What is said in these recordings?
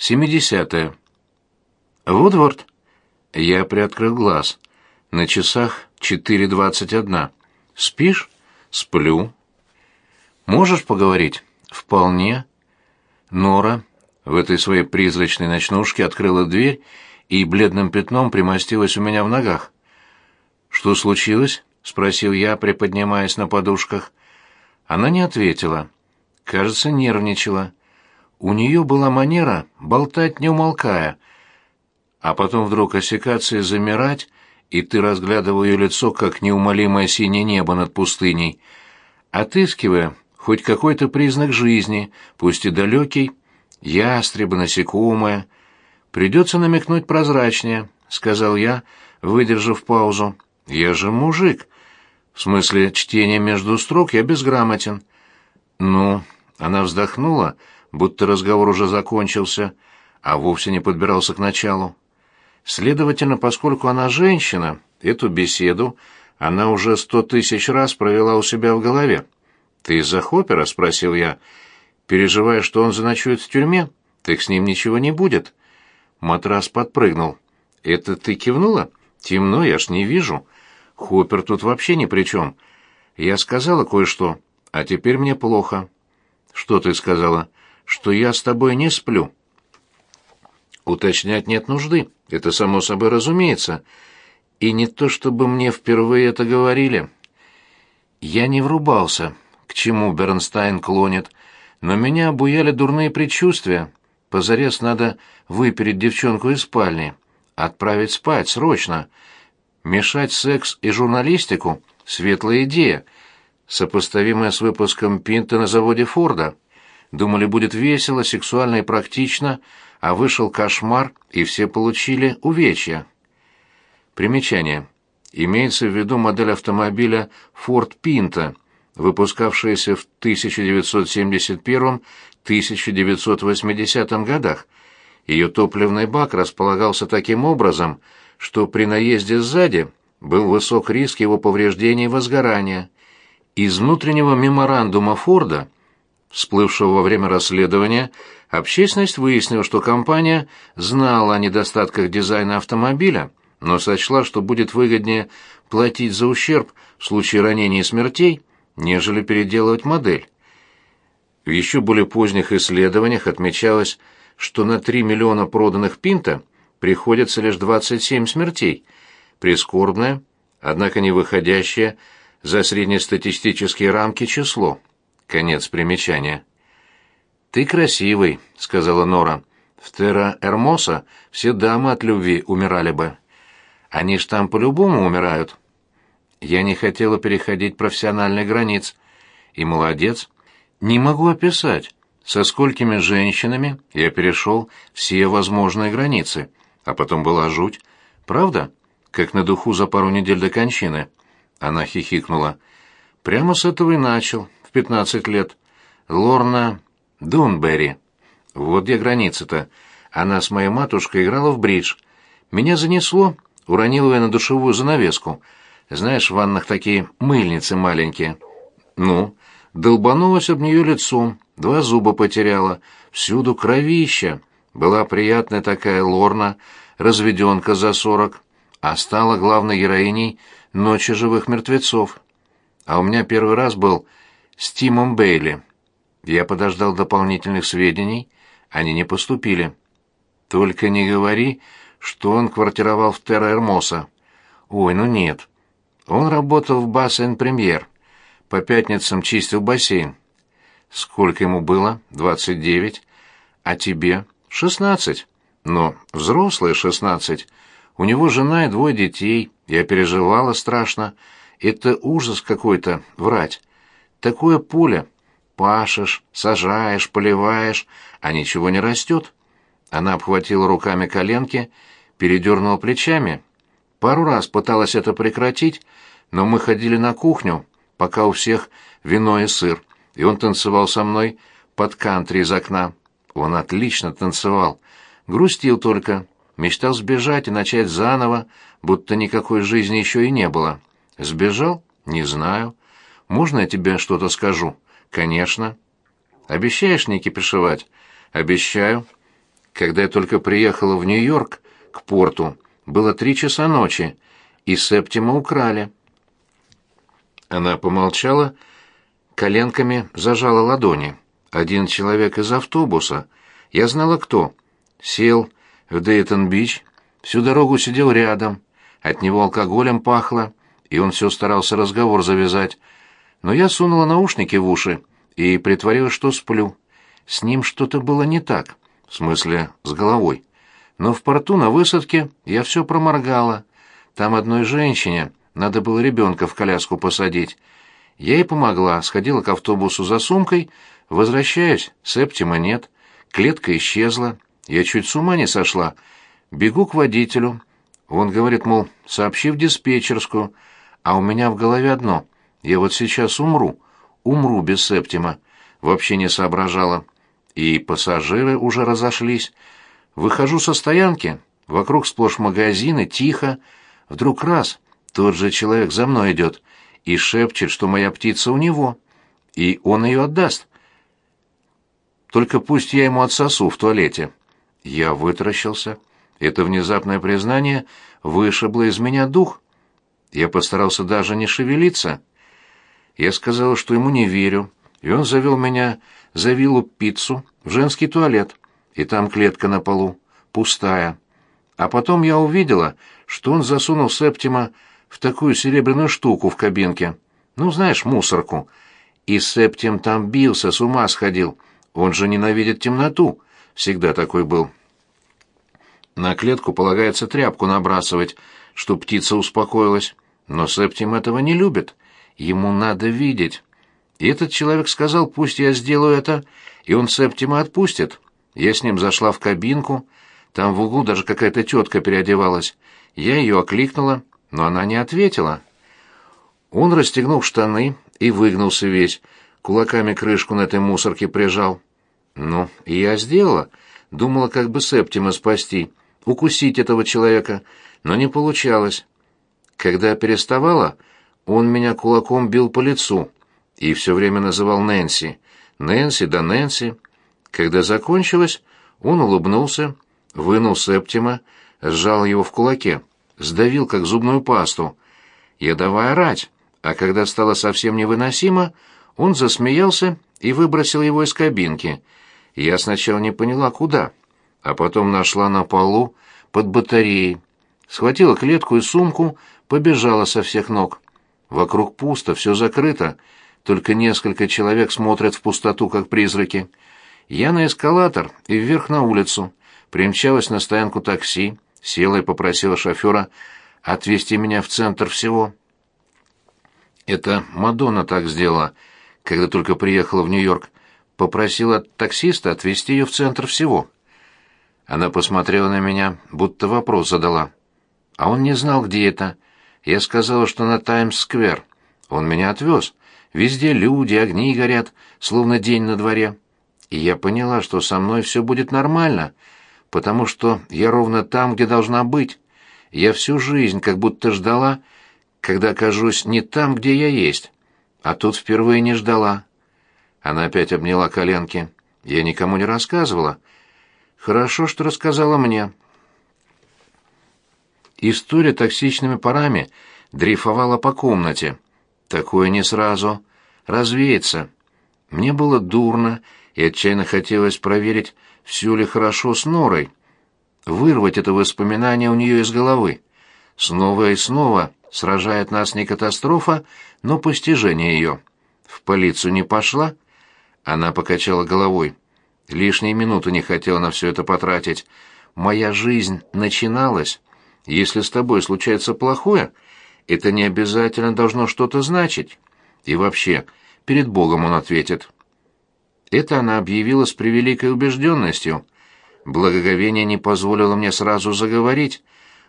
Семидесятое. Вудворд. Я приоткрыл глаз. На часах четыре двадцать одна. Спишь? Сплю. Можешь поговорить? Вполне. Нора в этой своей призрачной ночнушке открыла дверь и бледным пятном примостилась у меня в ногах. «Что случилось?» — спросил я, приподнимаясь на подушках. Она не ответила. Кажется, нервничала. У нее была манера болтать не умолкая, а потом вдруг осекаться и замирать, и ты разглядывал ее лицо, как неумолимое синее небо над пустыней, отыскивая хоть какой-то признак жизни, пусть и далекий, ястреба, насекомое. «Придется намекнуть прозрачнее», — сказал я, выдержав паузу. «Я же мужик. В смысле, чтения между строк я безграмотен». «Ну...» — она вздохнула, будто разговор уже закончился, а вовсе не подбирался к началу. Следовательно, поскольку она женщина, эту беседу она уже сто тысяч раз провела у себя в голове. «Ты из-за Хоппера?» — спросил я. «Переживая, что он заночует в тюрьме? Так с ним ничего не будет». Матрас подпрыгнул. «Это ты кивнула? Темно, я ж не вижу. Хоппер тут вообще ни при чем. Я сказала кое-что, а теперь мне плохо». «Что ты сказала?» «Что я с тобой не сплю». Уточнять нет нужды, это само собой разумеется. И не то чтобы мне впервые это говорили. Я не врубался, к чему Бернстайн клонит, но меня обуяли дурные предчувствия. Позарез надо выпереть девчонку из спальни, отправить спать срочно. Мешать секс и журналистику — светлая идея, сопоставимая с выпуском Пинта на заводе Форда. Думали, будет весело, сексуально и практично, а вышел кошмар, и все получили увечья. Примечание. Имеется в виду модель автомобиля Ford Pinto, выпускавшаяся в 1971-1980 годах. Ее топливный бак располагался таким образом, что при наезде сзади был высок риск его повреждения и возгорания. Из внутреннего меморандума Форда – всплывшего во время расследования, общественность выяснила, что компания знала о недостатках дизайна автомобиля, но сочла, что будет выгоднее платить за ущерб в случае ранений и смертей, нежели переделывать модель. В еще более поздних исследованиях отмечалось, что на 3 миллиона проданных пинта приходится лишь 27 смертей, прискорбное, однако не выходящее за среднестатистические рамки число. Конец примечания. «Ты красивый», — сказала Нора. «В Терра Эрмоса все дамы от любви умирали бы. Они ж там по-любому умирают». Я не хотела переходить профессиональных границ. И молодец. Не могу описать, со сколькими женщинами я перешел все возможные границы. А потом была жуть. Правда? Как на духу за пару недель до кончины. Она хихикнула. Прямо с этого и начал, в пятнадцать лет. Лорна Дунберри. Вот где граница-то. Она с моей матушкой играла в бридж. Меня занесло, уронила я на душевую занавеску. Знаешь, в ваннах такие мыльницы маленькие. Ну, долбанулась об нее лицом, два зуба потеряла, всюду кровища. Была приятная такая Лорна, разведенка за сорок, а стала главной героиней «Ночи живых мертвецов». А у меня первый раз был с Тимом Бейли. Я подождал дополнительных сведений, они не поступили. Только не говори, что он квартировал в Терра-Эрмоса. Ой, ну нет. Он работал в Бассейн-Премьер. По пятницам чистил бассейн. Сколько ему было? Двадцать девять. А тебе? Шестнадцать. Но взрослые шестнадцать. У него жена и двое детей. Я переживала страшно. Это ужас какой-то, врать. Такое поле. Пашешь, сажаешь, поливаешь, а ничего не растет. Она обхватила руками коленки, передернула плечами. Пару раз пыталась это прекратить, но мы ходили на кухню, пока у всех вино и сыр, и он танцевал со мной под кантри из окна. Он отлично танцевал. Грустил только, мечтал сбежать и начать заново, будто никакой жизни еще и не было. Сбежал? Не знаю. Можно я тебе что-то скажу? Конечно. Обещаешь не кипишевать? Обещаю. Когда я только приехала в Нью-Йорк, к порту, было три часа ночи, и Септима украли. Она помолчала, коленками зажала ладони. Один человек из автобуса, я знала кто, сел в Дейтон-Бич, всю дорогу сидел рядом, от него алкоголем пахло, и он все старался разговор завязать. Но я сунула наушники в уши и притворилась, что сплю. С ним что-то было не так, в смысле, с головой. Но в порту на высадке я все проморгала. Там одной женщине надо было ребенка в коляску посадить. Я ей помогла, сходила к автобусу за сумкой, возвращаюсь, септима нет, клетка исчезла, я чуть с ума не сошла. Бегу к водителю. Он говорит, мол, сообщи в диспетчерскую, а у меня в голове одно. Я вот сейчас умру, умру без септима. Вообще не соображала. И пассажиры уже разошлись. Выхожу со стоянки, вокруг сплошь магазины, тихо. Вдруг раз, тот же человек за мной идет и шепчет, что моя птица у него, и он ее отдаст. Только пусть я ему отсосу в туалете. Я вытаращился. Это внезапное признание вышибло из меня дух. Я постарался даже не шевелиться. Я сказал, что ему не верю, и он завел меня за виллу пиццу в женский туалет, и там клетка на полу, пустая. А потом я увидела, что он засунул Септима в такую серебряную штуку в кабинке. Ну, знаешь, мусорку. И Септим там бился, с ума сходил. Он же ненавидит темноту. Всегда такой был. На клетку полагается тряпку набрасывать, чтоб птица успокоилась. Но Септим этого не любит. Ему надо видеть. И этот человек сказал, пусть я сделаю это, и он Септима отпустит. Я с ним зашла в кабинку, там в углу даже какая-то тетка переодевалась. Я ее окликнула, но она не ответила. Он расстегнул штаны и выгнулся весь, кулаками крышку на этой мусорке прижал. Ну, и я сделала. Думала, как бы Септима спасти, укусить этого человека, но не получалось. Когда переставала, он меня кулаком бил по лицу и все время называл Нэнси. Нэнси да Нэнси. Когда закончилось, он улыбнулся, вынул Септима, сжал его в кулаке, сдавил, как зубную пасту. Я давай орать, а когда стало совсем невыносимо, он засмеялся и выбросил его из кабинки. Я сначала не поняла, куда, а потом нашла на полу под батареей. Схватила клетку и сумку, побежала со всех ног. Вокруг пусто, все закрыто, только несколько человек смотрят в пустоту, как призраки. Я на эскалатор и вверх на улицу. Примчалась на стоянку такси, села и попросила шофера отвезти меня в центр всего. Это Мадонна так сделала, когда только приехала в Нью-Йорк. Попросила таксиста отвезти ее в центр всего. Она посмотрела на меня, будто вопрос задала. А он не знал, где это. Я сказала, что на Таймс-сквер. Он меня отвез. Везде люди, огни горят, словно день на дворе. И я поняла, что со мной все будет нормально, потому что я ровно там, где должна быть. Я всю жизнь как будто ждала, когда окажусь не там, где я есть. А тут впервые не ждала. Она опять обняла коленки. Я никому не рассказывала. Хорошо, что рассказала мне. История токсичными парами дрейфовала по комнате. Такое не сразу. Развеется. Мне было дурно, и отчаянно хотелось проверить, все ли хорошо с Норой. Вырвать это воспоминание у нее из головы. Снова и снова сражает нас не катастрофа, но постижение ее. В полицию не пошла? Она покачала головой. Лишние минуты не хотела на все это потратить. Моя жизнь начиналась. Если с тобой случается плохое, это не обязательно должно что-то значить. И вообще, перед Богом он ответит. Это она объявила с превеликой убежденностью. Благоговение не позволило мне сразу заговорить.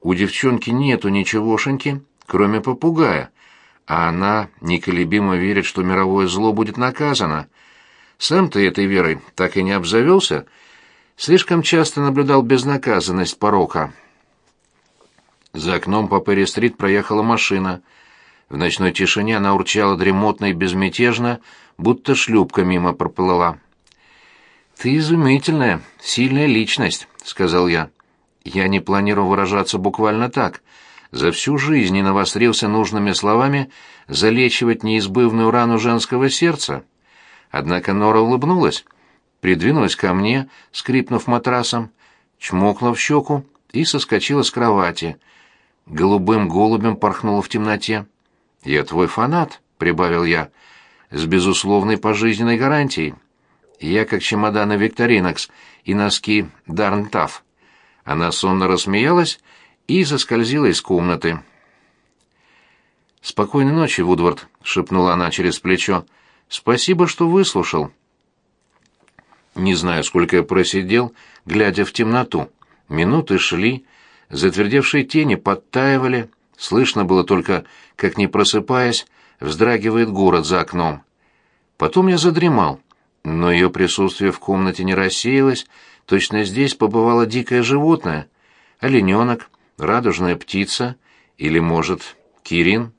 У девчонки нету ничегошеньки, кроме попугая, а она неколебимо верит, что мировое зло будет наказано. Сам ты этой верой так и не обзавелся, слишком часто наблюдал безнаказанность порока. За окном по Перри-стрит проехала машина. В ночной тишине она урчала дремотно и безмятежно, будто шлюпка мимо проплыла. «Ты изумительная, сильная личность», — сказал я. Я не планировал выражаться буквально так. За всю жизнь не навострился нужными словами залечивать неизбывную рану женского сердца. Однако Нора улыбнулась, придвинулась ко мне, скрипнув матрасом, чмокнула в щеку и соскочила с кровати. Голубым голубем порхнула в темноте. «Я твой фанат», — прибавил я, — «с безусловной пожизненной гарантией. Я как чемоданы Викторинокс и носки Дарнтаф». Она сонно рассмеялась и заскользила из комнаты. «Спокойной ночи, Вудвард», — шепнула она через плечо. «Спасибо, что выслушал». Не знаю, сколько я просидел, глядя в темноту. Минуты шли, затвердевшие тени подтаивали, слышно было только, как, не просыпаясь, вздрагивает город за окном. Потом я задремал, но ее присутствие в комнате не рассеялось, точно здесь побывало дикое животное, олененок, радужная птица или, может, Кирин.